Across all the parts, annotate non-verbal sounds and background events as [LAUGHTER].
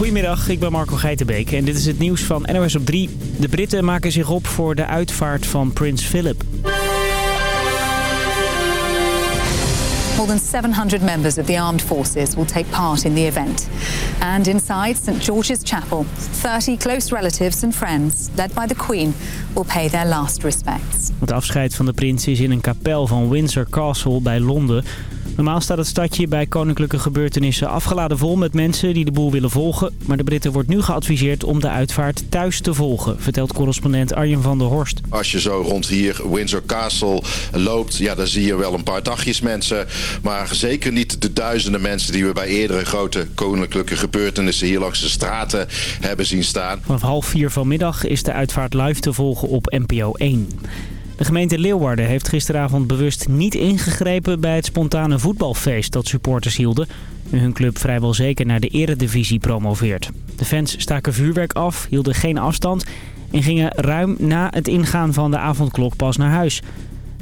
Goedemiddag, ik ben Marco Geitenbeek en dit is het nieuws van NOS op 3. De Britten maken zich op voor de uitvaart van prins Philip. More than 700 members of the armed forces will take part in the event. And inside St George's Chapel, 30 close relatives and friends, led by the Queen, will pay their last respects. Het afscheid van de prins is in een kapel van Windsor Castle bij Londen. Normaal staat het stadje bij koninklijke gebeurtenissen afgeladen vol met mensen die de boel willen volgen. Maar de Britten wordt nu geadviseerd om de uitvaart thuis te volgen, vertelt correspondent Arjen van der Horst. Als je zo rond hier Windsor Castle loopt, ja, dan zie je wel een paar dagjes mensen. Maar zeker niet de duizenden mensen die we bij eerdere grote koninklijke gebeurtenissen hier langs de straten hebben zien staan. Vanaf half vier vanmiddag is de uitvaart live te volgen op NPO 1. De gemeente Leeuwarden heeft gisteravond bewust niet ingegrepen bij het spontane voetbalfeest dat supporters hielden. Nu hun club vrijwel zeker naar de eredivisie promoveert. De fans staken vuurwerk af, hielden geen afstand en gingen ruim na het ingaan van de avondklok pas naar huis.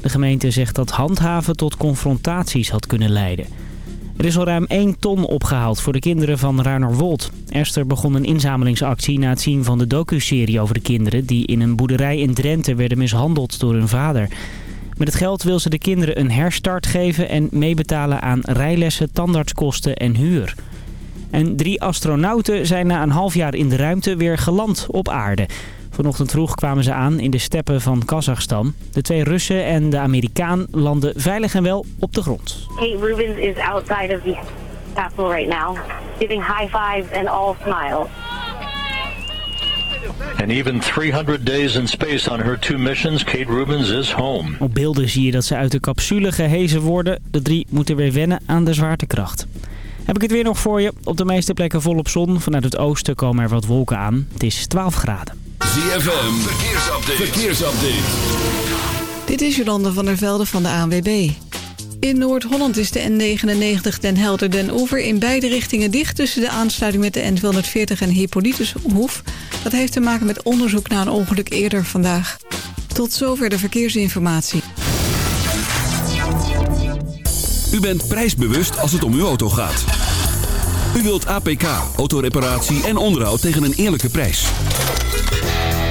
De gemeente zegt dat handhaven tot confrontaties had kunnen leiden. Er is al ruim 1 ton opgehaald voor de kinderen van Ruinerwold. Esther begon een inzamelingsactie na het zien van de docuserie over de kinderen... die in een boerderij in Drenthe werden mishandeld door hun vader. Met het geld wil ze de kinderen een herstart geven... en meebetalen aan rijlessen, tandartskosten en huur. En drie astronauten zijn na een half jaar in de ruimte weer geland op aarde... Vanochtend vroeg kwamen ze aan in de steppen van Kazachstan. De twee Russen en de Amerikaan landen veilig en wel op de grond. Kate Rubens is outside of the castle right now, giving high fives and all smiles. And even 300 days in space on her two missions, Kate Rubens is home. Op beelden zie je dat ze uit de capsule gehezen worden. De drie moeten weer wennen aan de zwaartekracht. Heb ik het weer nog voor je. Op de meeste plekken volop zon. Vanuit het oosten komen er wat wolken aan. Het is 12 graden. ZFM, verkeersupdate. verkeersupdate. Dit is Jolande van der Velde van de ANWB. In Noord-Holland is de N99 Den Helder Den Oever in beide richtingen dicht... tussen de aansluiting met de N240 en Hippolytushoef. Dat heeft te maken met onderzoek naar een ongeluk eerder vandaag. Tot zover de verkeersinformatie. U bent prijsbewust als het om uw auto gaat. U wilt APK, autoreparatie en onderhoud tegen een eerlijke prijs.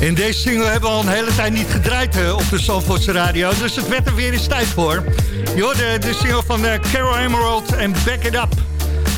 En deze single hebben we al een hele tijd niet gedraaid op de Zandvoortse radio. Dus het werd er weer eens tijd voor. Je hoorde de single van eh, Carol Emerald en Back It Up.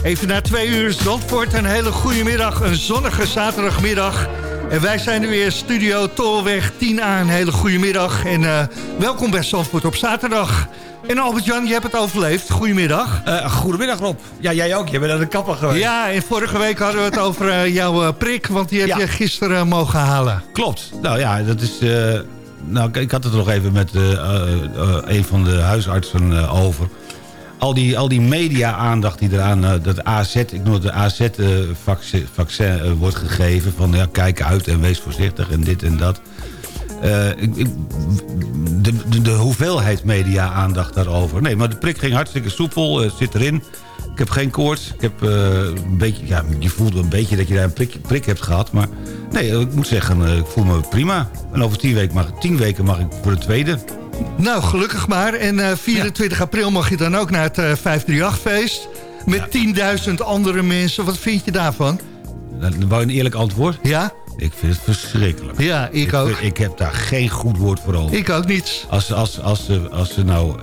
Even na twee uur Zandvoort. Een hele goede middag, een zonnige zaterdagmiddag. En wij zijn er weer, Studio Tolweg 10A. Een hele goede middag. En eh, welkom bij Zandvoort op zaterdag. En Albert-Jan, je hebt het overleefd. Goedemiddag. goedemiddag Rob. Ja, jij ook. Je bent aan de kapper geweest. Ja, en vorige week hadden we het over eh, jouw eh, prik. Want die heb Ja. je gisteren eh, mogen halen. Klopt. Nou ja, dat is... eh, nou, ik- ik had het er nog even met eh, eh, eh, een van de huisartsen eh, over. Al die, al die media-aandacht die eraan, eh, dat AZ, ik noem het de AZ-vaccin vaccin, wordt gegeven. Van ja, kijk uit en wees voorzichtig en dit en dat. Eh, ik, de, de, de hoeveelheid media-aandacht daarover. Nee, maar de prik ging hartstikke soepel, eh, zit erin. Ik heb geen koorts. Ik heb eh, een beetje, ja, je voelt een beetje dat je daar een prik, prik hebt gehad. Maar nee, ik moet zeggen, eh, ik voel me prima. En over tien weken mag, tien weken mag ik voor de tweede. Nou, gelukkig maar. En eh, 24 april mag je dan ook naar het eh, 538-feest. Met 10.000 andere mensen. Wat vind je daarvan? Dan wou je een eerlijk antwoord? Ja? Ik vind het verschrikkelijk. Ja, ik ook. vind- ik heb daar geen goed woord voor over. Ik ook niet. Als, als, als, ze, als ze nou,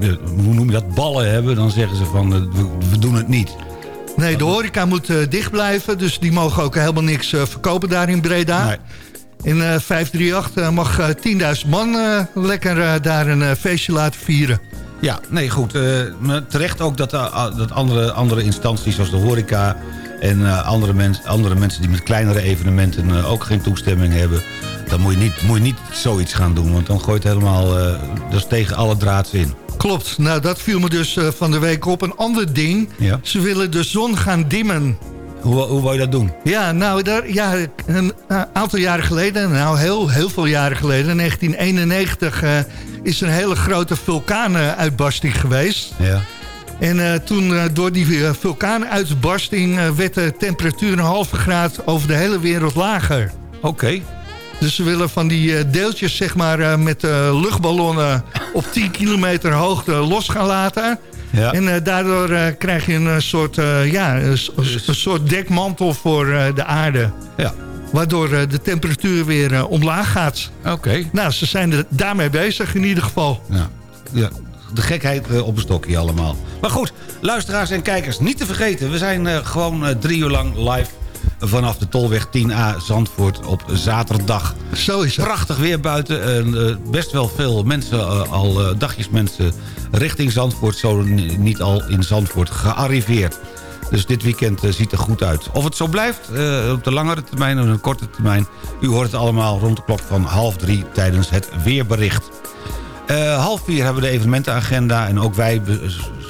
eh, hoe noem je dat, ballen hebben... dan zeggen ze van, eh, we, we doen het niet. Nee, de horeca moet eh, dicht blijven. Dus die mogen ook helemaal niks eh, verkopen daar in Breda. In eh 538 eh, mag eh, 10.000 man eh, lekker eh, daar een feestje laten vieren. Ja, nee, goed. terecht ook dat, dat andere, andere instanties zoals de horeca... en andere, mens, andere mensen die met kleinere evenementen ook geen toestemming hebben... dan moet je, niet, moet je niet zoiets gaan doen, want dan gooit het helemaal... dat is tegen alle draads in. Klopt. Nou, dat viel me dus van de week op. Een ander ding. Ja. Ze willen de zon gaan dimmen. Hoe, hoe wou je dat doen? Ja, nou, daar, ja, een eh, aantal jaren geleden, nou heel, heel veel jaren geleden, in 1991, eh, is een hele grote vulkaanuitbarsting geweest. Ja. En eh, toen door die vulkaanuitbarsting werd de temperatuur een halve graad over de hele wereld lager. Oké. Dus ze willen van die deeltjes zeg maar met luchtballonnen op 10 kilometer hoogte los gaan laten. Ja. En eh, daardoor eh, krijg je een eh, soort, ja, een, soort dekmantel voor de aarde. Ja. Waardoor de temperatuur weer omlaag gaat. Oké. Nou, ze zijn er daarmee bezig in ieder geval. Ja. ja. De gekheid op een stokje allemaal. Maar goed, luisteraars en kijkers, niet te vergeten. We zijn gewoon drie uur lang live vanaf de Tolweg 10A Zandvoort op zaterdag. Zo is het. Prachtig weer buiten. En, eh, best wel veel mensen, eh, al eh, dagjes mensen richting Zandvoort. Zo ni- niet al in Zandvoort gearriveerd. Dus dit weekend ziet er goed uit. Of het zo blijft, op de langere termijn en de korte termijn... u hoort het allemaal rond de klok van half drie tijdens het weerbericht. Eh, half vier hebben we de evenementenagenda. En ook wij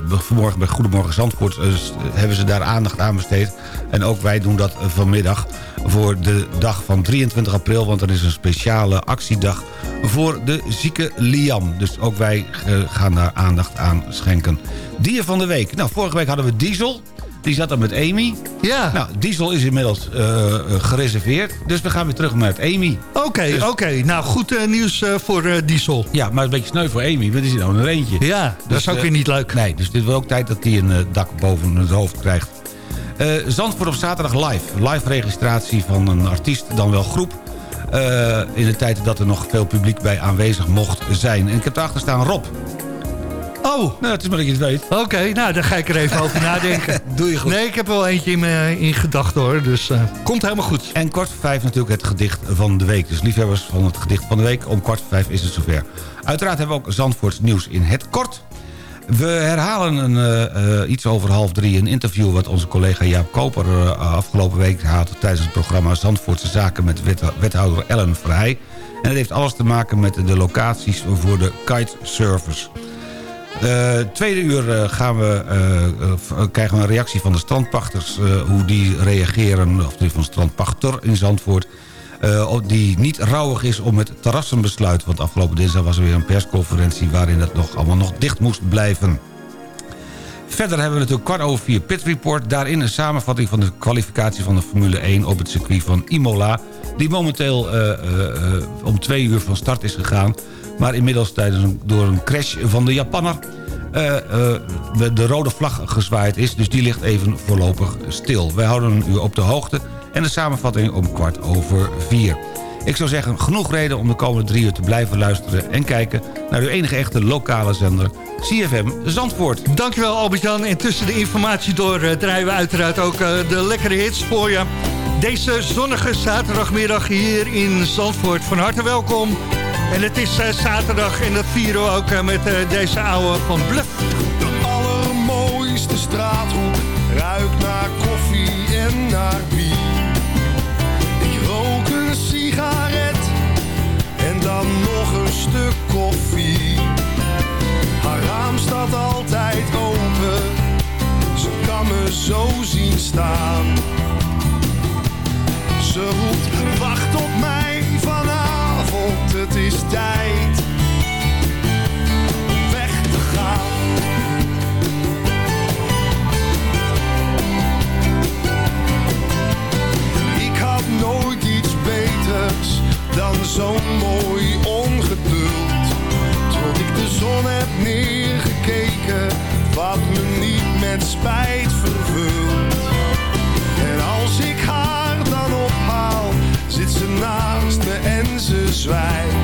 vanmorgen bij Goedemorgen Zandvoort... eh, hebben ze daar aandacht aan besteed. En ook wij doen dat eh, vanmiddag voor de dag van 23 april. Want er is een speciale actiedag voor de zieke Liam. Dus ook wij gaan daar aandacht aan schenken. Dier van de week. Nou, vorige week hadden we Diesel. Die zat er met Amy. Ja. Nou, Diesel is inmiddels eh, gereserveerd. Dus we gaan weer terug het Amy. Oké, Dus- oké. Nou, goed eh, nieuws eh, voor Diesel. Ja, maar een beetje sneu voor Amy. Want die zit nou een eentje. Ja, dat is ook weer niet leuk. Nee, dus dit wordt ook tijd dat hij een dak boven het hoofd krijgt. Zandvoort op zaterdag live. Live registratie van een artiest, dan wel groep. In de tijd dat er nog veel publiek bij aanwezig mocht zijn. En ik heb daarachter staan Rob. Oh. Nou, het is maar dat je het weet. Oké, nou, daar ga ik er even over nadenken. [LAUGHS] Doe je goed. Nee, ik heb er wel eentje in, me- in gedachten hoor. Dus eh, komt helemaal goed. En kwart voor vijf natuurlijk het gedicht van de week. Dus liefhebbers van het gedicht van de week, om kwart voor vijf is het zover. Uiteraard hebben we ook Zandvoorts nieuws in het kort. We herhalen een, eh, eh, iets over half drie een interview... wat onze collega Jaap Koper afgelopen week had... tijdens het programma Zandvoortse Zaken met wet- wethouder Ellen Vrij. En dat heeft alles te maken met de locaties voor de kitesurfers. Eh tweede uur eh, gaan we, eh, krijgen we een reactie van de strandpachters... hoe die reageren, of die van strandpachter in Zandvoort... die niet rouwig is om het terrassenbesluit. Want afgelopen dinsdag was er weer een persconferentie... waarin het nog allemaal nog dicht moest blijven. Verder hebben we natuurlijk kwart over vier Pit Report. Daarin een samenvatting van de kwalificatie van de Formule 1 op het circuit van Imola. Die momenteel om twee uur van start is gegaan. Maar inmiddels tijdens een, door een crash van de Japanner eh, de- de rode vlag gezwaaid is. Dus die ligt even voorlopig stil. Wij houden u op de hoogte. En de samenvatting om kwart over vier. Ik zou zeggen, genoeg reden om de komende drie uur te blijven luisteren... en kijken naar uw enige echte lokale zender, CFM Zandvoort. Dankjewel Albert-Jan. En tussen de informatie door eh, draaien we uiteraard ook de lekkere hits voor je. Deze zonnige zaterdagmiddag hier in Zandvoort. Van harte welkom. En het is eh, zaterdag en dat vieren we ook eh, met eh, deze oude van Bluff. De allermooiste straathoek ruikt naar koffie en naar bier. Ik rook een sigaret en dan nog een stuk koffie. Haar raam staat altijd open, ze kan me zo zien staan. Ze met spijt vervult. En als ik haar dan ophaal, zit ze naast me en ze zwijgt.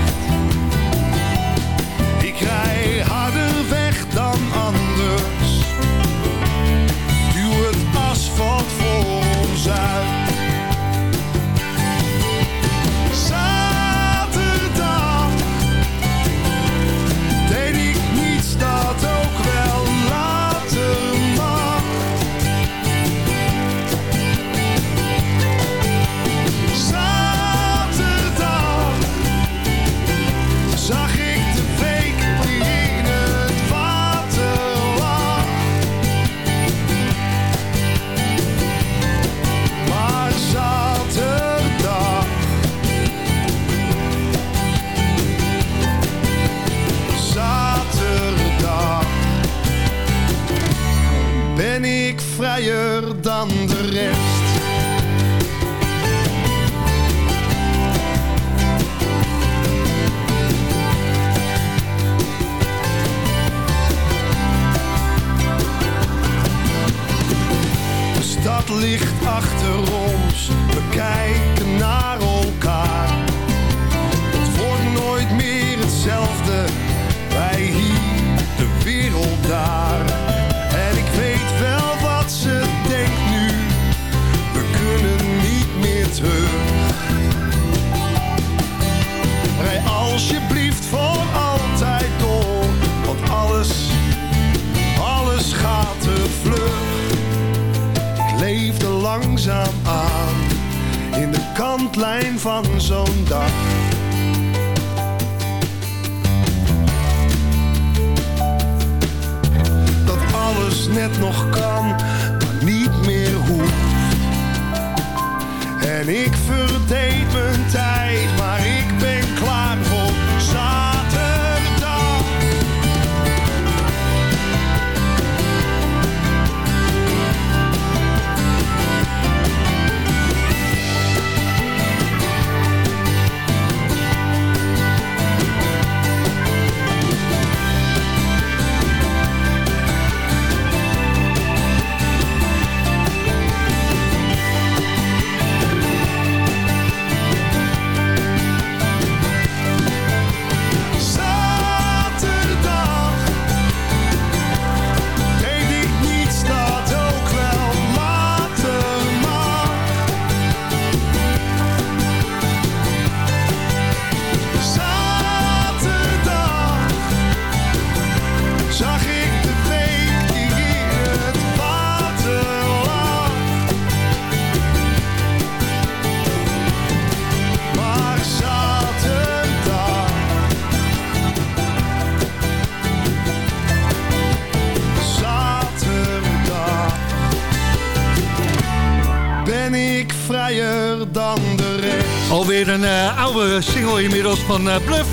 Dan de rest. Alweer een eh, oude single inmiddels van eh, Bluff.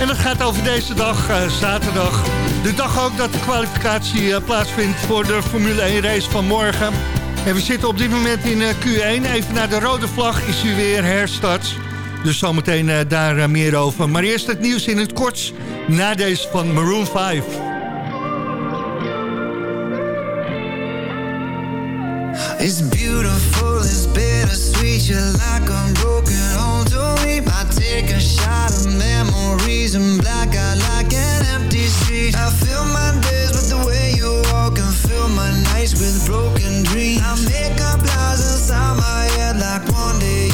En dat gaat over deze dag, eh, zaterdag. De dag ook dat de kwalificatie plaatsvindt voor de Formule 1 race van morgen. En we zitten op dit moment in eh, Q1. Even naar de rode vlag is hij weer herstart. Dus zometeen daar meer over. Maar eerst het nieuws in het kort na deze van Maroon 5. You're like a broken to. I take a shot of memories and black out like an empty street. I fill my days with the way you walk and fill my nights with broken dreams. I make up lies inside my head like one day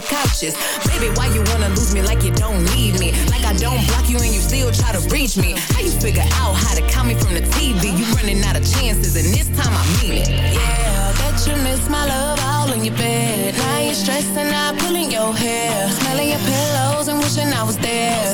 club couches. Baby, why you wanna lose me like you don't need me? Like I don't block you and you still try to reach me. How you figure out how to call me from the TV? You running out of chances, and this time I mean it. Yeah, bet you miss my love all in your bed. Now you're stressing out, pulling your hair. Smelling your pillows and wishing I was there.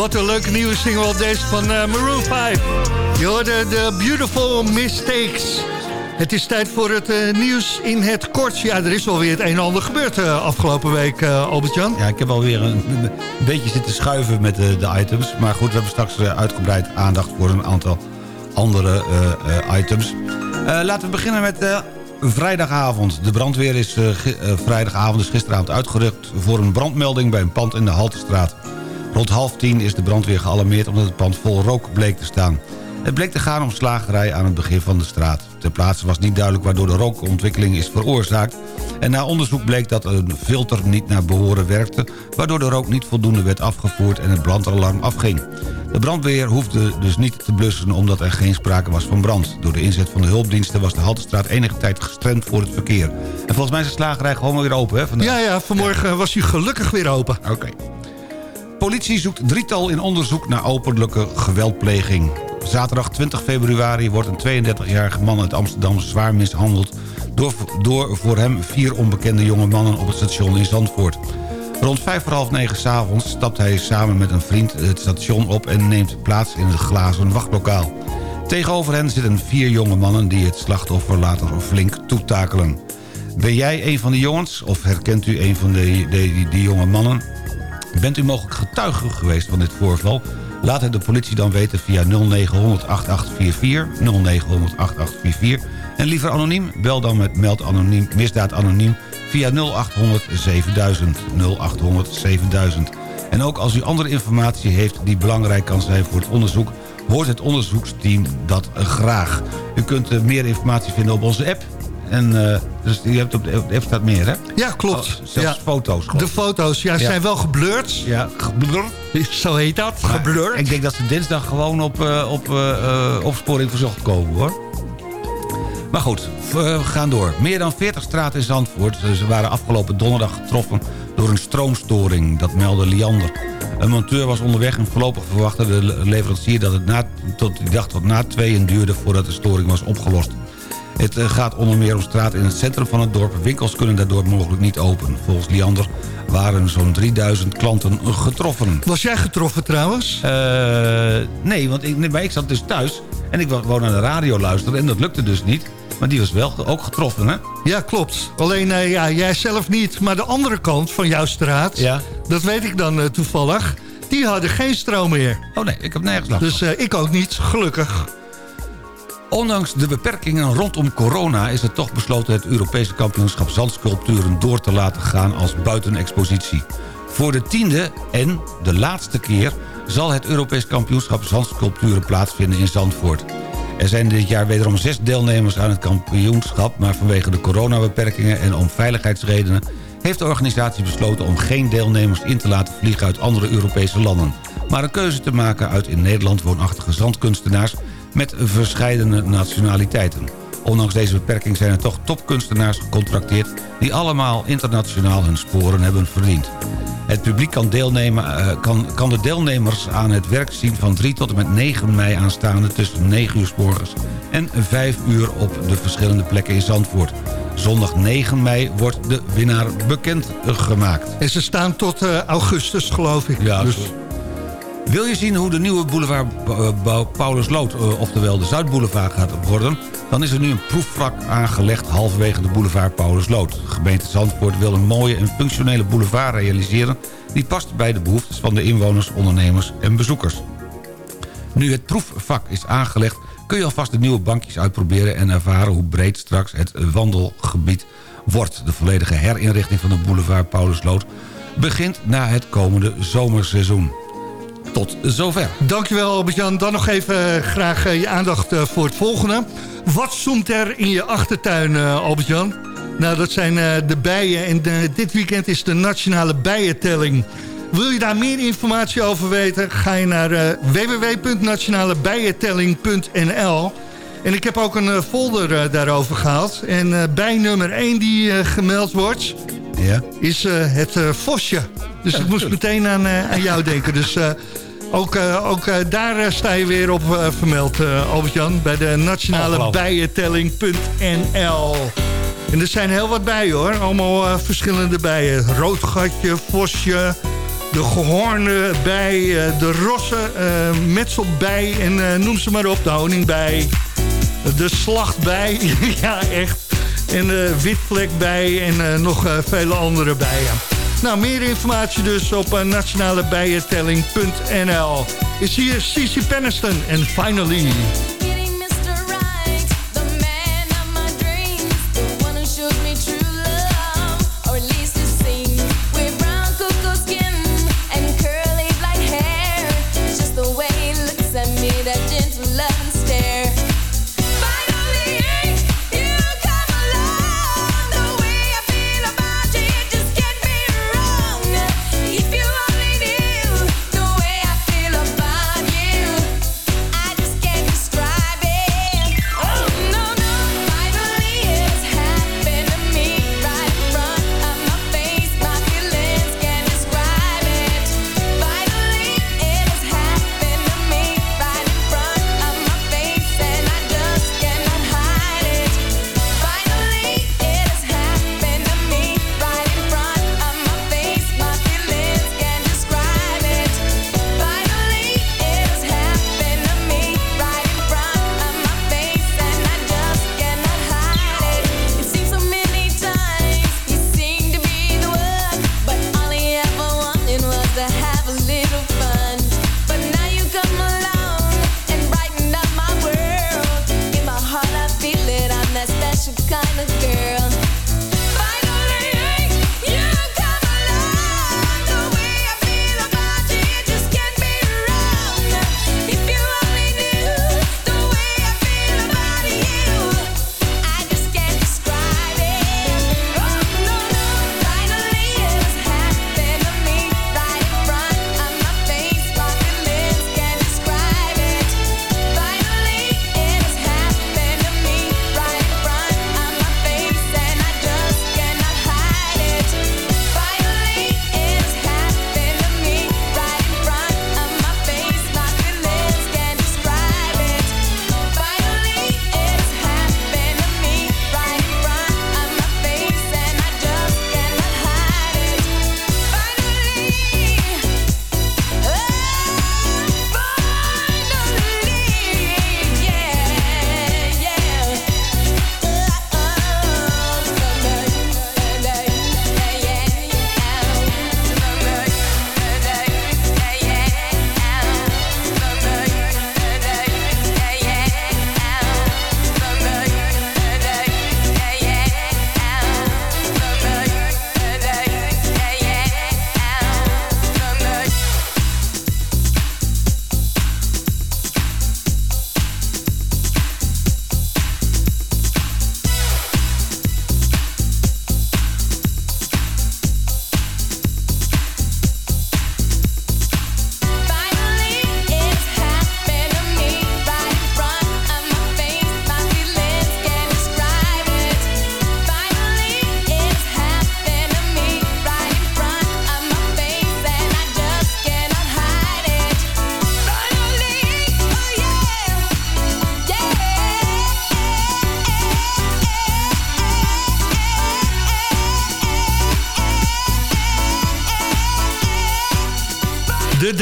Wat een leuke nieuwe single deze van eh, Maroon 5. Je hoorde de Beautiful Mistakes. Het is tijd voor het eh, nieuws in het kort. Ja, er is alweer het een en ander gebeurd uh, afgelopen week, uh, Albert-Jan. Ja, ik heb alweer een, een beetje zitten schuiven met de, items. Maar goed, we hebben straks uitgebreid aandacht voor een aantal andere items. laten we beginnen met vrijdagavond. De brandweer is vrijdagavond, gisteravond, uitgerukt... voor een brandmelding bij een pand in de Haltestraat. Rond half tien is de brandweer gealarmeerd... omdat het pand vol rook bleek te staan. Het bleek te gaan om slagerij aan het begin van de straat. Ter plaatse was niet duidelijk waardoor de rookontwikkeling is veroorzaakt... en na onderzoek bleek dat een filter niet naar behoren werkte... waardoor de rook niet voldoende werd afgevoerd en het brandalarm afging. De brandweer hoefde dus niet te blussen omdat er geen sprake was van brand. Door de inzet van de hulpdiensten was de Haltestraat enige tijd gestremd voor het verkeer. En volgens mij is de slagerij gewoon weer open, hè? Vandaag. Ja, ja, vanmorgen was hij gelukkig weer open. Oké. Okay. Politie zoekt drietal in onderzoek naar openlijke geweldpleging. Zaterdag 20 februari wordt een 32-jarige man uit Amsterdam zwaar mishandeld... Door, door voor hem vier onbekende jonge mannen op het station in Zandvoort. Rond vijf voor half negen s'avonds stapt hij samen met een vriend het station op... en neemt plaats in het glazen wachtlokaal. Tegenover hen zitten vier jonge mannen die het slachtoffer later flink toetakelen. Ben jij een van de jongens of herkent u een van de, de, die, die jonge mannen? Bent u mogelijk getuige geweest van dit voorval? Laat het de politie dan weten via 0900 8844, 0900 8844. En liever anoniem, bel dan met meld anoniem, misdaad anoniem via 0800 7000, 0800 7000. En ook als u andere informatie heeft die belangrijk kan zijn voor het onderzoek... hoort het onderzoeksteam dat graag. U kunt eh, meer informatie vinden op onze app... En, eh, dus je hebt op de staat meer, hè? Ja, klopt. Oh, zelfs Ja. foto's. De foto's, ja, Ja. zijn wel geblurred. Ja, geblurred. [LAUGHS] Zo heet dat, Maar geblurred. Ik denk dat ze dinsdag gewoon op, eh, op eh, opsporing verzocht komen, hoor. Maar goed, we gaan door. Meer dan 40 straten in Zandvoort ze waren afgelopen donderdag getroffen door een stroomstoring. Dat meldde Liander. Een monteur was onderweg en voorlopig verwachtte de leverancier dat het na, tot, die dag tot na tweeën duurde voordat de storing was opgelost. Het eh, gaat onder meer om straten in het centrum van het dorp. Winkels kunnen daardoor mogelijk niet open. Volgens Liander waren zo'n 3000 klanten getroffen. Was jij getroffen trouwens? Eh, nee, want ik, nee, maar ik zat dus thuis en ik wou naar de radio luisteren en dat lukte dus niet. Maar die was wel ook getroffen, hè? Ja, klopt. Alleen, eh, ja, jij zelf niet. Maar de andere kant van jouw straat, Ja. dat weet ik dan toevallig... die hadden geen stroom meer. Oh nee, ik heb nergens last Dus ik ook niet, gelukkig. Ondanks de beperkingen rondom corona is het toch besloten het Europese kampioenschap zandsculpturen door te laten gaan als buitenexpositie. Voor de tiende en de laatste keer zal het Europees kampioenschap zandsculpturen plaatsvinden in Zandvoort. Er zijn dit jaar wederom zes deelnemers aan het kampioenschap... maar vanwege de coronabeperkingen en om veiligheidsredenen... heeft de organisatie besloten om geen deelnemers in te laten vliegen uit andere Europese landen... maar een keuze te maken uit in Nederland woonachtige zandkunstenaars... met verschillende nationaliteiten. Ondanks deze beperking zijn er toch topkunstenaars gecontracteerd... die allemaal internationaal hun sporen hebben verdiend. Het publiek kan, deelnemen, eh, kan, kan de deelnemers aan het werk zien van 3 tot en met 9 mei aanstaande... tussen 9 uur 's morgens en 5 uur op de verschillende plekken in Zandvoort. Zondag 9 mei wordt de winnaar bekendgemaakt. En ze staan tot eh, augustus, geloof ik. Ja, dus, Wil je zien hoe de nieuwe boulevard eh, Paulus Lood, eh, oftewel de Zuidboulevard, gaat worden... dan is er nu een proefvlak aangelegd halverwege de boulevard Paulus Lood. De gemeente Zandvoort wil een mooie en functionele boulevard realiseren... die past bij de behoeftes van de inwoners, ondernemers en bezoekers. Nu het proefvak is aangelegd... kun je alvast de nieuwe bankjes uitproberen... en ervaren hoe breed straks het wandelgebied wordt. De volledige herinrichting van de boulevard Paulus Lood... begint na het komende zomerseizoen. Tot zover. Dankjewel Albert-Jan. Dan nog even eh, graag eh, je aandacht eh, voor het volgende. Wat zoemt er in je achtertuin, Albert-Jan? Nou, dat zijn de bijen. En dit weekend is de nationale bijentelling. Wil je daar meer informatie over weten? Ga je naar www.nationalebijentelling.nl En ik heb ook een folder daarover gehaald. En bij nummer 1 die gemeld wordt... Ja. is eh, het eh, vosje. Dus ik moest meteen aan, eh, aan jou denken. Dus ook, ook daar sta je weer op vermeld, Albert-Jan. Bij de nationale bijentelling.nl. En er zijn heel wat bijen hoor. Allemaal verschillende bijen. Roodgatje, vosje, de gehoornde bij, de rosse eh, metselbij en noem ze maar op, de honingbij. De slachtbij, [LAUGHS] ja echt. En de witvlekbij en eh, nog eh, vele andere bijen. Nou, meer informatie dus op uh, nationalebijentelling.nl. Is hier Cici Penniston en Finally.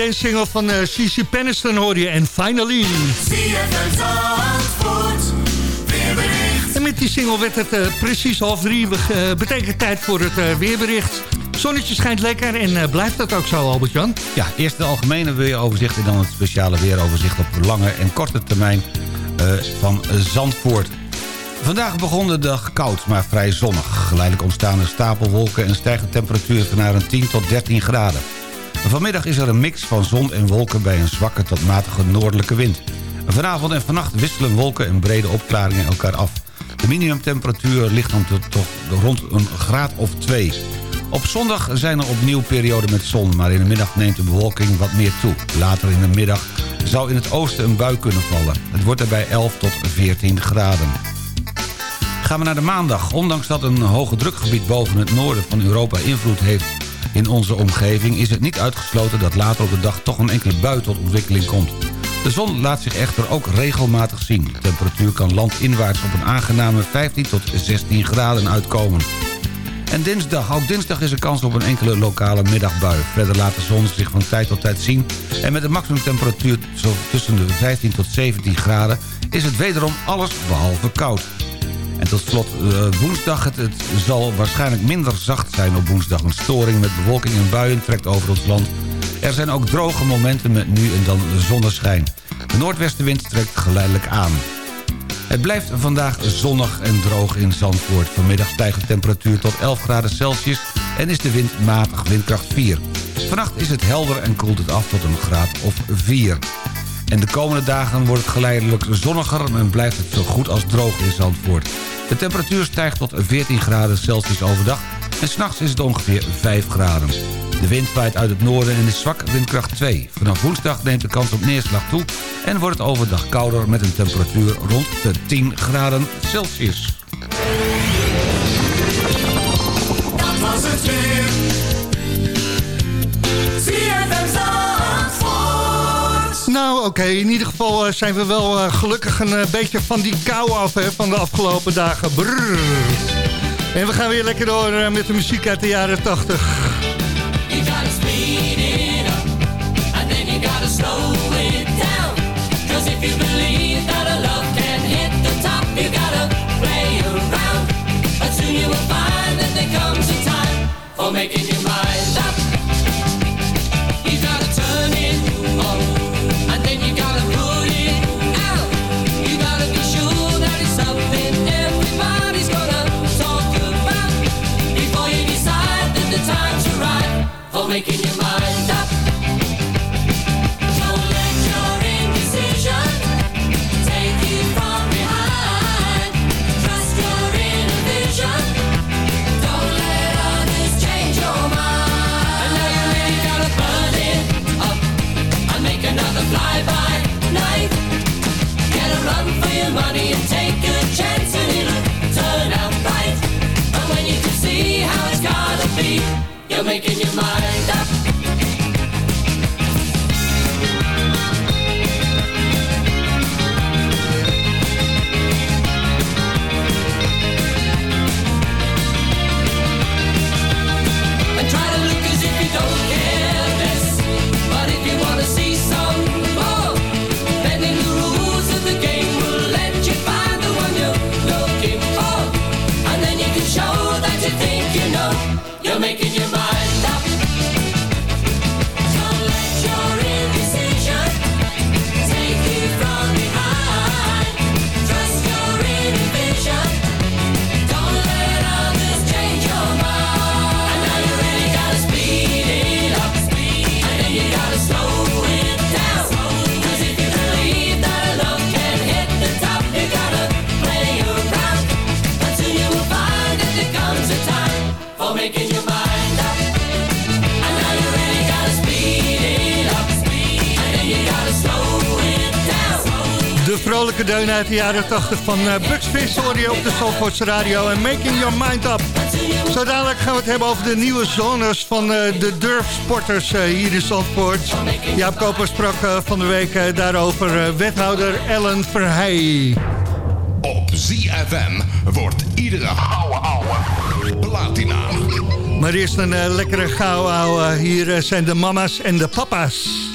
De dance-single van eh Cici Penniston hoor je en Finally. En met die single werd het eh, precies half drie. Eh, betekent tijd voor het weerbericht. Zonnetje schijnt lekker en blijft dat ook zo, Albert-Jan? Ja, eerst het algemene weeroverzicht en dan het speciale weeroverzicht op lange en korte termijn van Zandvoort. Vandaag begon de dag koud, maar vrij zonnig. Geleidelijk ontstaan er stapelwolken en stijgt temperatuur naar een 10 tot 13 graden. Vanmiddag is er een mix van zon en wolken bij een zwakke tot matige noordelijke wind. Vanavond en vannacht wisselen wolken en brede opklaringen elkaar af. De minimumtemperatuur ligt dan tot rond een graad of 2. Op zondag zijn er opnieuw perioden met zon... maar in de middag neemt de bewolking wat meer toe. Later in de middag zou in het oosten een bui kunnen vallen. Het wordt daarbij 11 tot 14 graden. Gaan we naar de maandag. Ondanks dat een hoge drukgebied boven het noorden van Europa invloed heeft in onze omgeving... is het niet uitgesloten dat later op de dag toch een enkele bui tot ontwikkeling komt. De zon laat zich echter ook regelmatig zien. De temperatuur kan landinwaarts op een aangename 15 tot 16 graden uitkomen. En dinsdag, ook dinsdag is er kans op een enkele lokale middagbui. Verder laat de zon zich van tijd tot tijd zien... en met een maximumtemperatuur tussen de 15 tot 17 graden... is het wederom alles behalve koud. Tot slot eh, woensdag. Het, het zal waarschijnlijk minder zacht zijn op woensdag. Een storing met bewolking en buien trekt over ons land. Er zijn ook droge momenten met nu en dan zonneschijn. De noordwestenwind trekt geleidelijk aan. Het blijft vandaag zonnig en droog in Zandvoort. Vanmiddag stijgt de temperatuur tot 11 graden Celsius en is de wind matig windkracht 4. Vannacht is het helder en koelt het af tot een graad of 4. En de komende dagen wordt het geleidelijk zonniger en blijft het zo goed als droog in Zandvoort. De temperatuur stijgt tot 14 graden Celsius overdag en s'nachts is het ongeveer 5 graden. De wind waait uit het noorden en is zwak windkracht 2. Vanaf woensdag neemt de kans op neerslag toe en wordt het overdag kouder met een temperatuur rond de 10 graden Celsius. Dat was het weer. Nou, oké. In ieder geval eh, zijn we wel eh, gelukkig een eh, beetje van die kou af hè, van de afgelopen dagen. Brrr. En we gaan weer lekker door met de muziek uit de jaren 80. You gotta speed it up, and then you gotta slow it down. Cause if you believe that a love can hit the top, you gotta play around. But soon you will find that there comes a time for making your mind up. Making your mind up. Don't let your indecision take you from behind. Trust your. Don't let others change your mind. You gotta burn it up make another night. Get a run for your money and take a chance and it'll turn out right. And when you can see how it's gotta be, you're making your mind De vrolijke deun uit de jaren 80 van uh, Bugs hoor je op de Zandvoortse Radio en Making Your Mind Up. Zo dadelijk gaan we het hebben over de nieuwe zones van eh, de durfsporters eh, hier in Zandvoort. Jaap Koper sprak van de week daarover wethouder Ellen Verheij. Op ZFM wordt iedere ouwe ouwe platina. Maar eerst een lekkere gauw ouwe. Hier zijn de mama's en de papa's.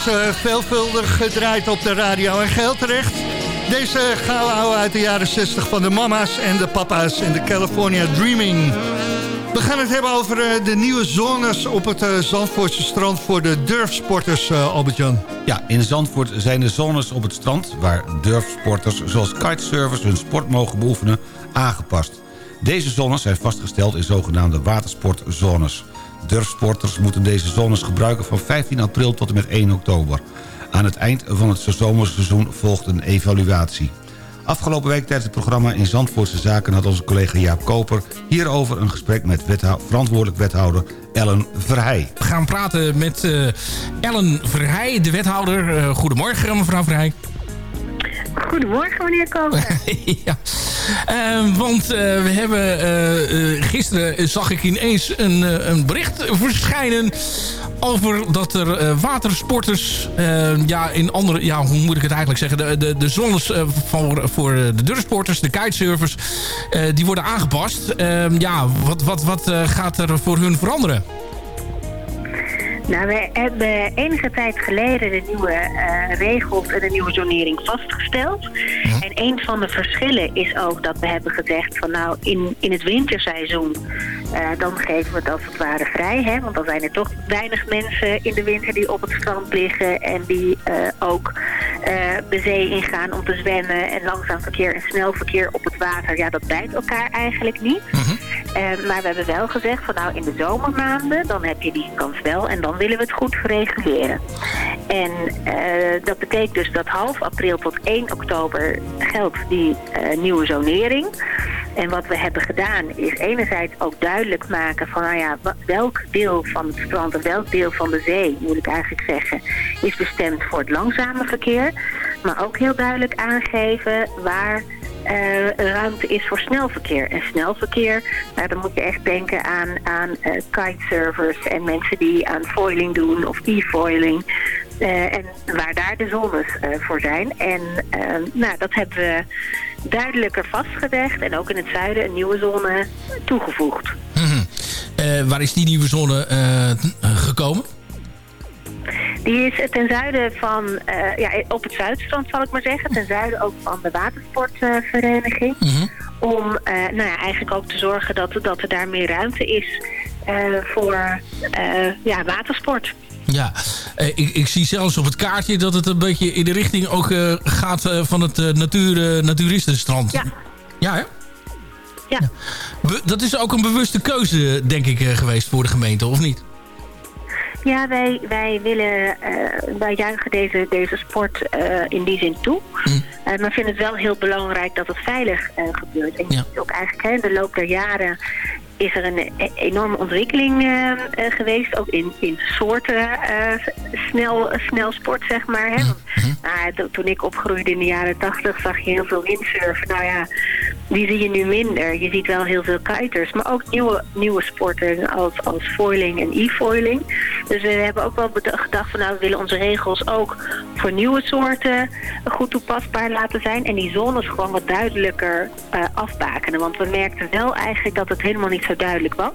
Steeds eh, veelvuldig gedraaid op de radio. En geheel terecht. Deze gouden ouwe uit de jaren 60 van de mama's en de papa's in de California Dreaming. We gaan het hebben over eh, de nieuwe zones op het eh, Zandvoortse strand voor de durfsporters, Albert-Jan. Ja, in Zandvoort zijn de zones op het strand... waar durfsporters zoals kitesurfers hun sport mogen beoefenen aangepast. Deze zones zijn vastgesteld in zogenaamde watersportzones. Durfsporters moeten deze zones gebruiken van 15 april tot en met 1 oktober. Aan het eind van het zomerseizoen volgt een evaluatie. Afgelopen week tijdens het programma in Zandvoortse Zaken... had onze collega Jaap Koper hierover een gesprek met wethou- verantwoordelijk wethouder Ellen Verheij. We gaan praten met eh, Ellen Verheij, de wethouder. Eh, goedemorgen, mevrouw Verheij. Goedemorgen, meneer Koper. [LAUGHS] ja. Eh, want eh, we hebben eh, eh, gisteren zag ik ineens een, een bericht verschijnen over dat er watersporters eh, ja, in andere, ja, hoe moet ik het eigenlijk zeggen, de, de, de zones voor, voor de durfsporters, de kitesurfers, die worden aangepast. Eh, ja, wat, wat, wat gaat er voor hun veranderen? Nou, we hebben enige tijd geleden de nieuwe eh, regels en de nieuwe zonering vastgesteld. En een van de verschillen is ook dat we hebben gezegd van nou in, in het winterseizoen eh, dan geven we het als het ware vrij. Hè? Want dan zijn er toch weinig mensen in de winter die op het strand liggen en die eh, ook de zee ingaan om te zwemmen en langzaam verkeer en snel verkeer op het water. Ja, dat bijt elkaar eigenlijk niet. Eh, maar we hebben wel gezegd van nou in de zomermaanden, dan heb je die kans wel en dan willen we het goed reguleren. En eh, dat betekent dus dat half april tot 1 oktober geldt die eh, nieuwe zonering. En wat we hebben gedaan is enerzijds ook duidelijk maken van nou ja, welk deel van het strand en welk deel van de zee, moet ik eigenlijk zeggen, is bestemd voor het langzame verkeer. Maar ook heel duidelijk aangeven waar eh, ruimte is voor snelverkeer. En snelverkeer, nou, dan moet je echt denken aan, aan eh, kitesurfers en mensen die aan foiling doen of e-foiling. Eh, en waar daar de zones voor zijn. En nou, dat hebben we duidelijker vastgelegd en ook in het zuiden een nieuwe zone toegevoegd. Mhm. Waar is die nieuwe zone gekomen? Die is ten zuiden van, eh, ja, op het Zuidstrand zal ik maar zeggen. Ten zuiden ook van de watersportvereniging. Om eh, nou ja, eigenlijk ook te zorgen dat, dat er daar meer ruimte is eh, voor ja, watersport. Ja, ik, ik zie zelfs op het kaartje dat het een beetje in de richting ook gaat van het natuur, naturistenstrand. Ja. Ja, hè? Ja. Be- dat is ook een bewuste keuze, denk ik, geweest voor de gemeente, of niet? Ja, wij, wij willen, eh, wij juichen deze, deze sport eh, in die zin toe. Eh, maar vinden het wel heel belangrijk dat het veilig gebeurt. En je ziet ook eigenlijk hè, in de loop der jaren is er een e- enorme ontwikkeling eh, eh, geweest. Ook in, in soorten eh, snel, snel sport, zeg maar. Hè. Want, nou, to- toen ik opgroeide in de jaren tachtig zag je heel veel windsurfen. Nou ja, die zie je nu minder. Je ziet wel heel veel kiters. Maar ook nieuwe, nieuwe sporten als, als foiling en e-foiling. Dus we hebben ook wel gedacht van nou, we willen onze regels ook voor nieuwe soorten goed toepasbaar laten zijn. En die zones gewoon wat duidelijker eh, afbakenen. Want we merkten wel eigenlijk dat het helemaal niet zo duidelijk was.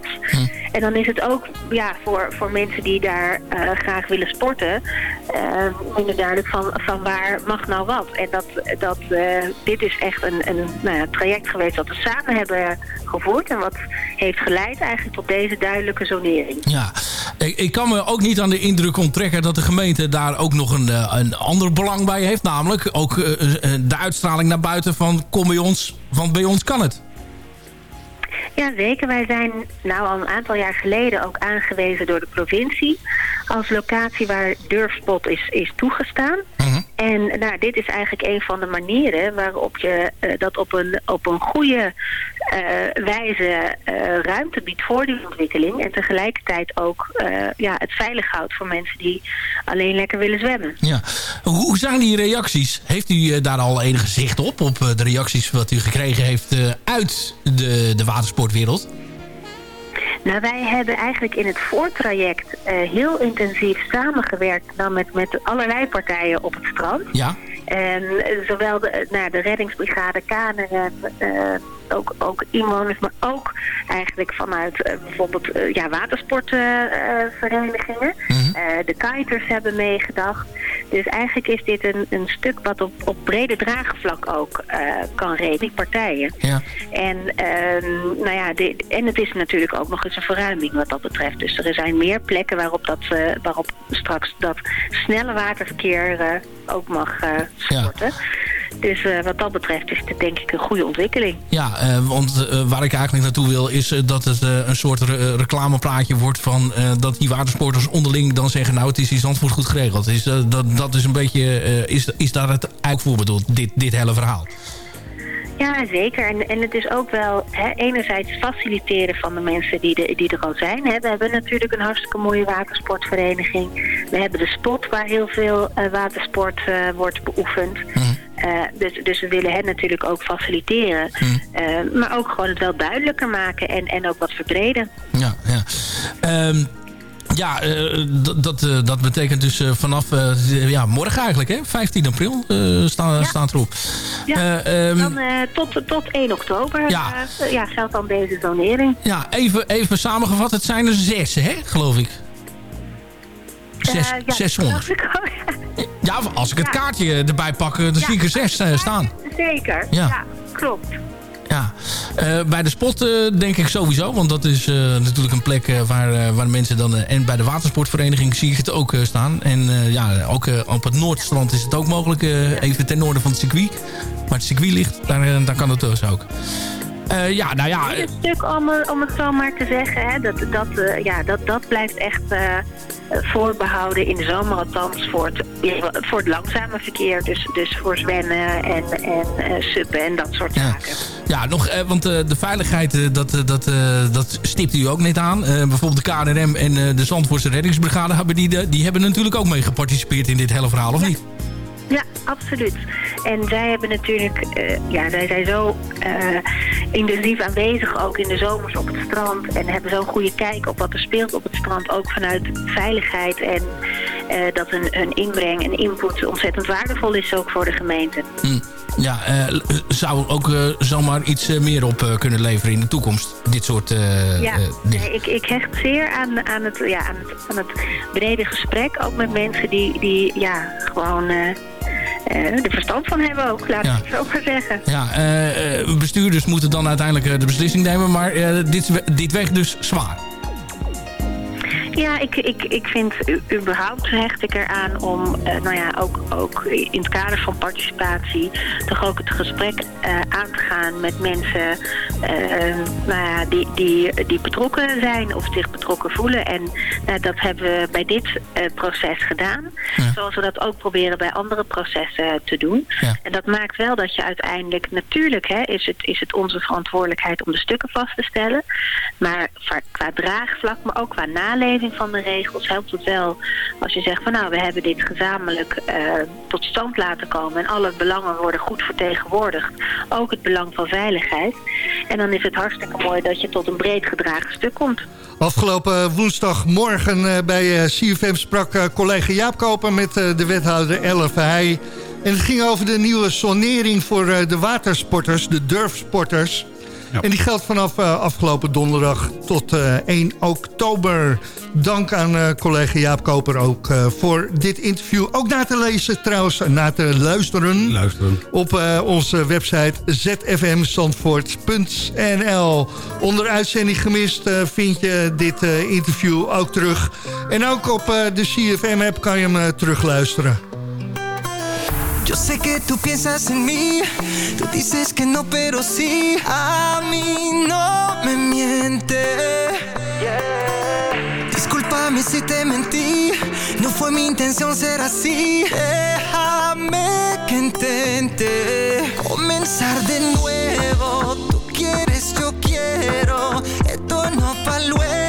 En dan is het ook ja, voor, voor mensen die daar eh, graag willen sporten... eh, minder duidelijk van, van waar mag nou wat. En dat, dat, eh, dit is echt een, een nou ja, traject geweest dat we samen hebben gevoerd... en wat heeft geleid eigenlijk tot deze duidelijke zonering. Ja, ik, ik kan me ook niet aan de indruk onttrekken dat de gemeente daar ook nog een, een ander belang bij heeft. Namelijk ook de uitstraling naar buiten van kom bij ons, want bij ons kan het. Ja, zeker. Wij zijn nou al een aantal jaar geleden ook aangewezen door de provincie als locatie waar Durfspot is, is toegestaan. En nou, dit is eigenlijk een van de manieren waarop je eh, dat op een, op een goede wijze eh, ruimte biedt voor die ontwikkeling. En tegelijkertijd ook eh, ja, het veilig houdt voor mensen die alleen lekker willen zwemmen. Ja. Hoe, zijn die reacties? Heeft u eh, daar al enige zicht op? Op eh, de reacties wat u gekregen heeft eh, uit de, de watersportwereld? Nou, wij hebben eigenlijk in het voortraject eh, heel intensief samengewerkt dan met, met allerlei partijen op het strand. Ja. En eh, zowel de, nou, de reddingsbrigade, KNRM, eh, ook, ook inwoners, maar ook eigenlijk vanuit eh, bijvoorbeeld eh, ja, watersportverenigingen. de kiters hebben meegedacht. Dus eigenlijk is dit een, een stuk wat op, op brede draagvlak ook kan reden, die partijen. Ja. En, ehm, nou ja, de, en het is natuurlijk ook nog eens een verruiming wat dat betreft. Dus er zijn meer plekken waarop, dat, waarop straks dat snelle waterverkeer ook mag sporten. Dus eh, wat dat betreft is het denk ik een goede ontwikkeling. Ja, eh, want eh, waar ik eigenlijk naartoe wil is dat het een soort re- reclameplaatje wordt van dat die watersporters onderling dan zeggen nou het is in Zandvoort goed geregeld. Is, dat, dat is een beetje, is, is daar het eigenlijk voor bedoeld, dit, dit hele verhaal? Ja, zeker. En, en het is ook wel hè, enerzijds faciliteren van de mensen die, de, die er al zijn. Hè. We hebben natuurlijk een hartstikke mooie watersportvereniging. We hebben de spot waar heel veel eh, watersport eh, wordt beoefend. Eh, dus, dus we willen hen natuurlijk ook faciliteren. Eh, maar ook gewoon het wel duidelijker maken en, en ook wat verbreden. Ja, ja. Ehm, ja, eh, dat- eh, dat betekent dus eh, vanaf ja, morgen eigenlijk, hè? 15 april sta, staat erop. Ja, Eh, ehm, dan tot, tot 1 oktober Ja. ja, geldt dan deze zonering. ja, even, even samengevat, het zijn er zes, hè, geloof ik. Zes, ja. [LAUGHS] Ja, als ik het kaartje erbij pak, dan zie ik er zes staan. Zeker, Ja. ja, klopt. Eh, bij de spot eh, denk ik sowieso. Want dat is eh, natuurlijk een plek waar, waar mensen dan... en bij de watersportvereniging zie ik het ook staan. En ja, ook op het Noordstrand is het ook mogelijk. even ten noorden van het circuit. Waar het circuit ligt, daar, daar kan het dus ook. Eh, ja, nou ja... Dit stuk, om, eh, om het zo maar te zeggen, hè, dat, dat, eh, ja, dat, dat blijft echt eh, eh, voorbehouden in de zomer althans voor het, voor het langzame verkeer. Dus, dus voor zwemmen en, en eh, suppen en dat soort zaken. Ja, nog, eh, want eh, de veiligheid, eh, dat, eh, dat, eh, dat stipt u ook net aan. Eh, bijvoorbeeld de KNRM en eh, de Zandvoortse reddingsbrigade... Hebben die, die hebben natuurlijk ook mee geparticipeerd in dit hele verhaal, of niet? Ja, absoluut. En zij hebben natuurlijk, eh, ja, zij zijn zo eh, intensief aanwezig ook in de zomers op het strand. En hebben zo'n goede kijk op wat er speelt op het strand. Ook vanuit veiligheid en eh, dat hun, hun inbreng en input ontzettend waardevol is ook voor de gemeente. Hm. Ja, eh, zou ook eh, zomaar iets eh, meer op kunnen leveren in de toekomst. Dit soort Ja, dingen. nee, ik, ik hecht zeer aan, aan, het, ja, aan, het, aan het brede gesprek. Ook met mensen die, die ja, gewoon eh, er verstand van hebben ook, laat Ja. ik het zo maar zeggen. Ja, bestuurders moeten dan uiteindelijk de beslissing nemen. Maar eh, dit, dit weegt dus zwaar. Ja, ik, ik, ik vind überhaupt hecht ik eraan om, eh, nou ja, ook, ook in het kader van participatie, toch ook het gesprek eh, aan te gaan met mensen eh, nou ja, die, die, die betrokken zijn of zich betrokken voelen. En dat hebben we bij dit proces gedaan. Zoals we dat ook proberen bij andere processen te doen. En dat maakt wel dat je uiteindelijk, natuurlijk hè, is, het, is het onze verantwoordelijkheid om de stukken vast te stellen. Maar qua draagvlak, maar ook qua van de regels helpt het wel als je zegt van nou, we hebben dit gezamenlijk eh, tot stand laten komen en alle belangen worden goed vertegenwoordigd. Ook het belang van veiligheid. En dan is het hartstikke mooi dat je tot een breed gedragen stuk komt. Afgelopen woensdagmorgen eh, bij eh, CFM sprak collega Jaap Koper met de wethouder Elle. En het ging over de nieuwe sonering voor de watersporters, de durfsporters. En die geldt vanaf eh, afgelopen donderdag tot eh, 1 oktober. Dank aan eh, collega Jaap Koper ook eh, voor dit interview. Ook na te lezen trouwens, na te luisteren. Luisteren. Op eh, onze website zfmzandvoort.nl. Onder uitzending gemist eh, vind je dit eh, interview ook terug. En ook op eh, de CFM-app kan je hem eh, terugluisteren. Yo sé que tú piensas en mí, tú dices que no, pero sí, a mí no me miente. Discúlpame si te mentí, no fue mi intención ser así. Déjame que intente comenzar de nuevo. Tú quieres, yo quiero, esto no pa' luego,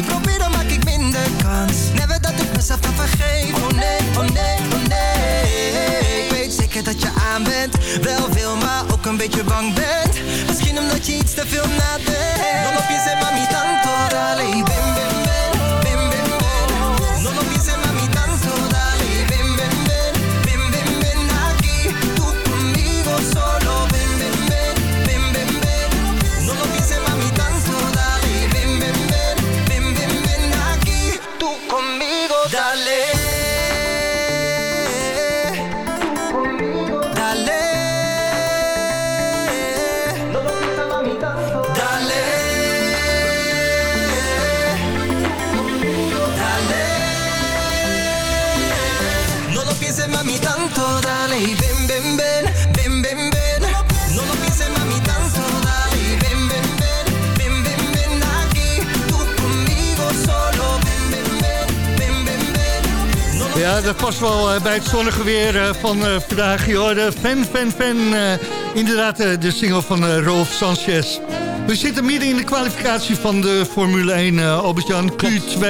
Ik probeer, dan maak ik minder kans. Never dat ik mezelf kan vergeven. Oh nee, oh nee, oh nee. Ik weet zeker dat je aan bent. Wel wil, maar ook een beetje bang bent. Misschien omdat je iets te veel nadenkt. No lo pienses, mami, dat past wel eh, bij het zonnige weer eh, van eh, vandaag. Je hoorde Fan, Fan, Fan. inderdaad, de single van Rolf Sanchez. We zitten midden in de kwalificatie van de Formule 1, eh Albert-Jan. Q2,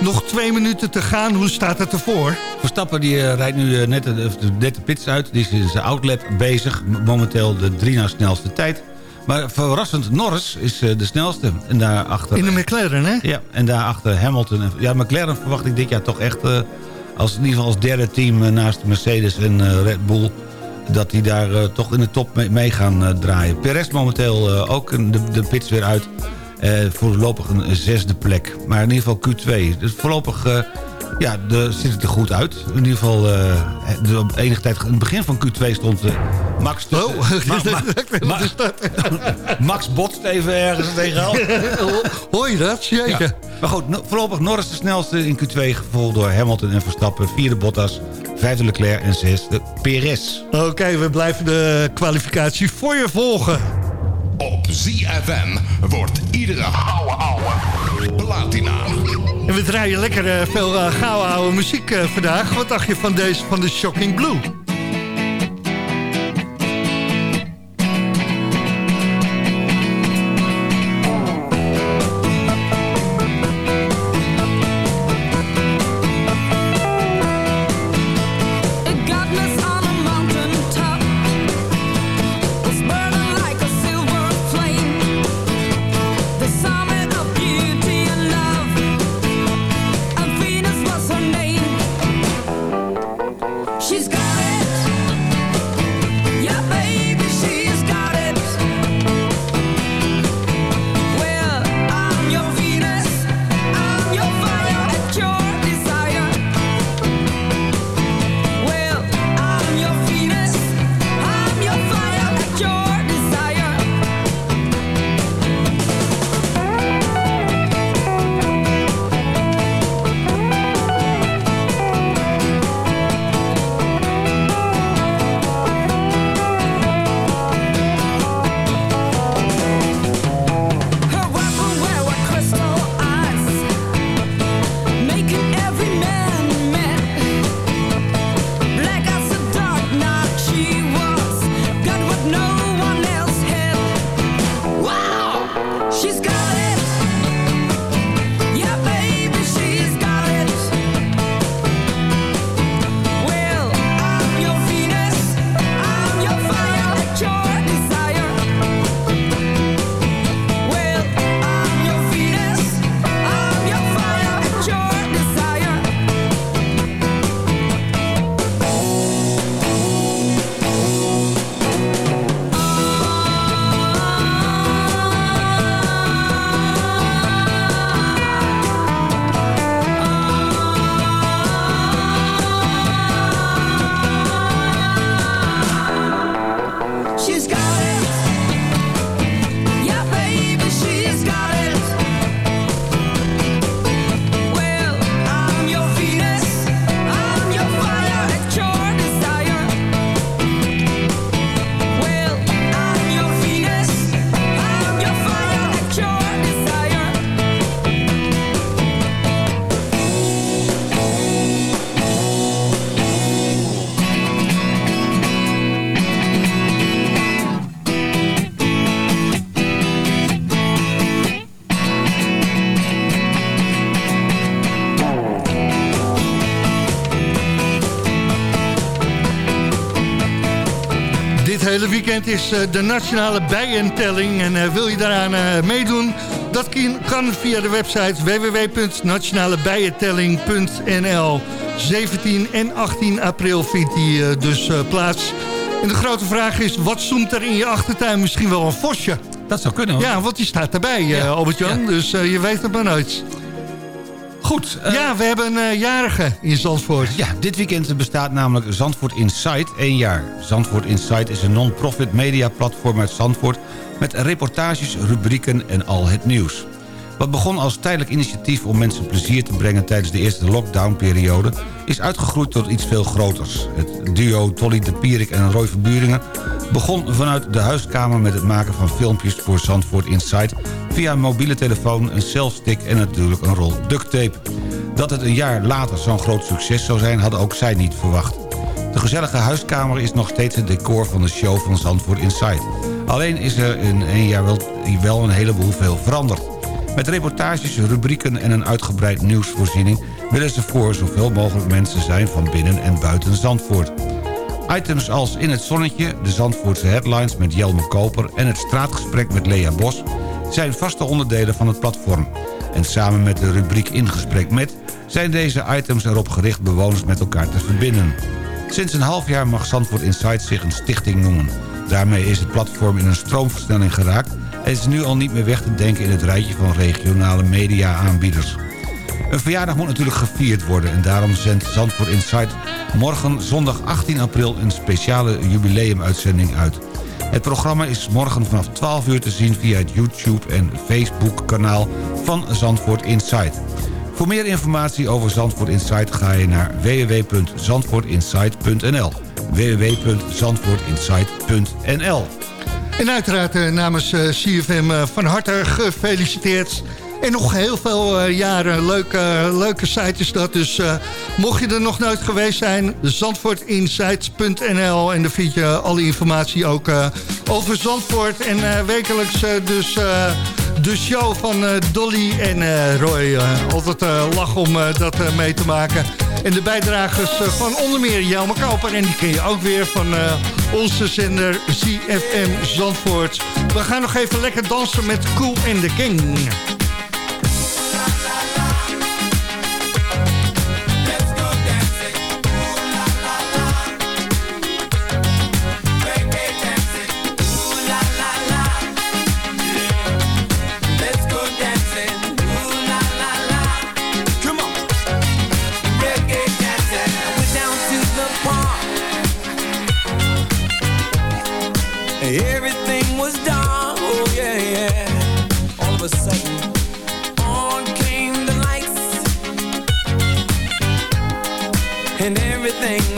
nog twee minuten te gaan. Hoe staat het ervoor? Verstappen die rijdt nu net, de, net de pits uit. Die is in zijn outlap bezig. Momenteel de drie na snelste tijd. Maar verrassend, Norris is de snelste. En daarachter, In de McLaren, hè? Ja, en daarachter Hamilton. Ja, McLaren verwacht ik dit jaar toch echt... als, in ieder geval als derde team eh, naast Mercedes en eh, Red Bull... dat die daar eh, toch in de top mee, gaan draaien. Perez momenteel ook de, de pits weer uit. Voorlopig een zesde plek. Maar in ieder geval Q2. Dus voorlopig ja, ziet het er goed uit. In ieder geval, eh, de, tijd, in het begin van Q2 stond eh, Max, dus, [LAUGHS] Oh, Ma- Ma- Ma- wat is dat? Max botst even ergens tegenaan. [LAUGHS] Hoor je dat? Jeetje. Ja. Maar goed, voorlopig Norris de snelste in Q2... gevolgd door Hamilton en Verstappen. Vierde Bottas, vijfde Leclerc en zesde Perez. Oké, we blijven de kwalificatie voor je volgen. Op ZFM wordt iedere ouwe ouwe platina. En we draaien lekker eh, veel uh, gouden oude muziek eh, vandaag. Wat dacht je van deze van de Shocking Blue? Weekend is eh, de nationale bijentelling. En eh, wil je daaraan eh, meedoen? Dat kan- via de website www.nationalebijentelling.nl 17 en 18 april vindt die dus plaats. En de grote vraag is, wat zoemt er in je achtertuin? Misschien wel een vosje. Dat zou kunnen. hoor. Ja, want die staat erbij, Ja. Albert-Jan. Ja. Dus je weet het maar nooit. Goed. eh, ja, we hebben een eh, jarige in Zandvoort. Ja, dit weekend bestaat namelijk Zandvoort Insight één jaar. Zandvoort Insight is een non-profit mediaplatform uit Zandvoort... met reportages, rubrieken en al het nieuws. Wat begon als tijdelijk initiatief om mensen plezier te brengen... tijdens de eerste lockdownperiode... is uitgegroeid tot iets veel groters. Het duo Tolly de Pierik en Roy Verburingen... begon vanuit de huiskamer met het maken van filmpjes voor Zandvoort Insight... via een mobiele telefoon, een selfstick en natuurlijk een rol duct tape. Dat het een jaar later zo'n groot succes zou zijn... hadden ook zij niet verwacht. De gezellige huiskamer is nog steeds het decor van de show van Zandvoort Insight. Alleen is er in één jaar wel, wel een heleboel veel veranderd. Met reportages, rubrieken en een uitgebreid nieuwsvoorziening... willen ze voor zoveel mogelijk mensen zijn van binnen en buiten Zandvoort. Items als In het Zonnetje, de Zandvoortse headlines met Jelme Koper... en het straatgesprek met Lea Bos zijn vaste onderdelen van het platform. En samen met de rubriek In Gesprek Met... zijn deze items erop gericht bewoners met elkaar te verbinden. Sinds een half jaar mag Zandvoort Insight zich een stichting noemen. Daarmee is het platform in een stroomversnelling geraakt... en is nu al niet meer weg te denken in het rijtje van regionale media-aanbieders. Een verjaardag moet natuurlijk gevierd worden... en daarom zendt Zandvoort Insight morgen zondag 18 april... een speciale jubileumuitzending uit. Het programma is morgen vanaf 12 uur te zien... via het YouTube- en Facebook-kanaal van Zandvoort Insight. Voor meer informatie over Zandvoort Insight ga je naar www.zandvoortinsight.nl www.zandvoortinsight.nl En uiteraard eh, namens eh, CFM eh, van harte gefeliciteerd. En nog heel veel jaren leuke, leuke site is dat. Dus mocht je er nog nooit geweest zijn, zandvoortinsights.nl. En daar vind je alle informatie ook over Zandvoort. En wekelijks dus de show van Dolly en Roy. altijd lachen om dat mee te maken. En de bijdragers van onder meer Jelme Koper. En die ken je ook weer van onze zender ZFM Zandvoort. We gaan nog even lekker dansen met Cool and the King.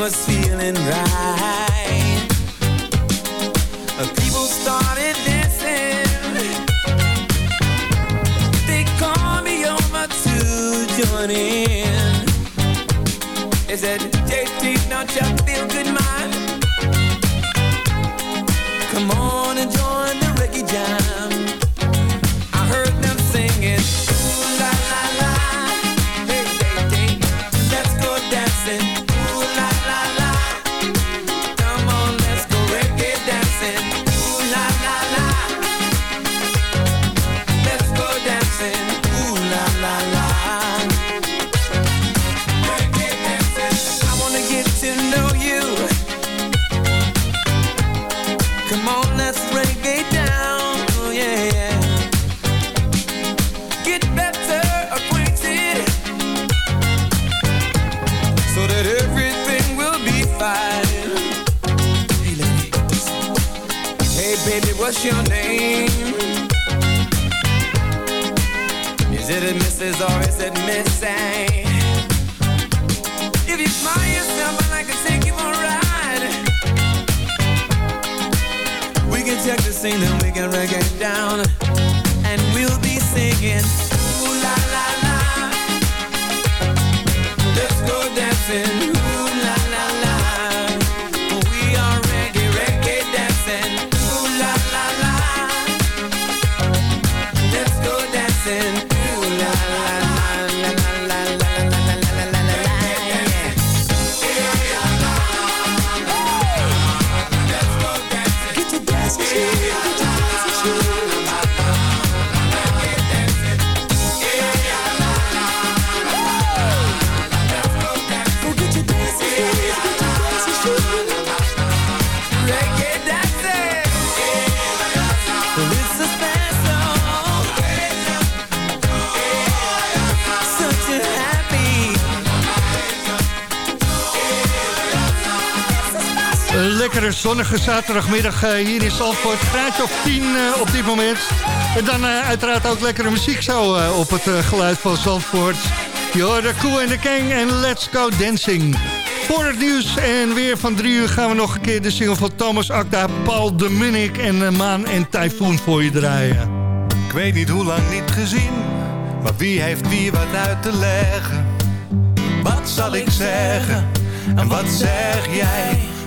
Was feeling right. What's your name? Is it a Mrs. or is it Missy? If you smile yourself, I'd like to take you for a ride. We can check the scene and we can reggae it down. And we'll be singing, ooh la la la. Let's go dancing, lekkere zonnige zaterdagmiddag eh, hier in Zandvoort. Graadje of 10 eh, op dit moment. En dan eh, uiteraard ook lekkere muziek zo op het geluid van Zandvoort. Je hoorde Cool en de King en Let's Go Dancing. Voor het nieuws en weer van drie uur gaan we nog een keer de single van Thomas Akda, Paul de Munnik en Maan en Typhoon voor je draaien. Ik weet niet hoe lang niet gezien, maar wie heeft wie wat uit te leggen? Wat zal ik zeggen en wat zeg jij?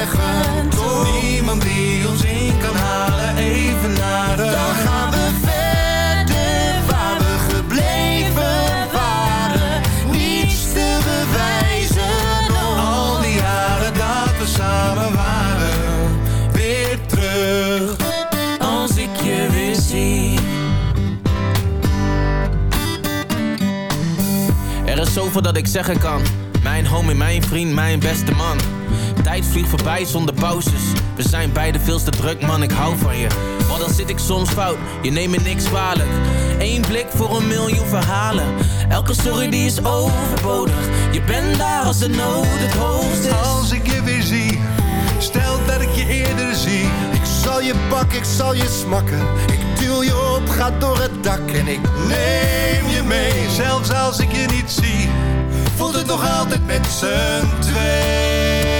zeggen. Niemand die ons in kan halen, even naar Dan gaan we verder waar we gebleven waren. Niets te bewijzen, al die jaren dat we samen waren. Weer terug, als ik je weer zie. Er is zoveel dat ik zeggen kan. Mijn homie, mijn vriend, mijn beste man Tijd vliegt voorbij zonder pauzes. We zijn beide veel te druk, man, ik hou van je. Maar dan zit ik soms fout, je neemt me niks kwalijk. Eén blik voor een miljoen verhalen. Elke story die is overbodig. Je bent daar als de nood het hoogst is. Als ik je weer zie, stel dat ik je eerder zie. Ik zal je pakken, ik zal je smakken. Ik duw je op, ga door het dak en ik Neem je mee, zelfs als ik je niet zie. Voelt het nog altijd met z'n twee.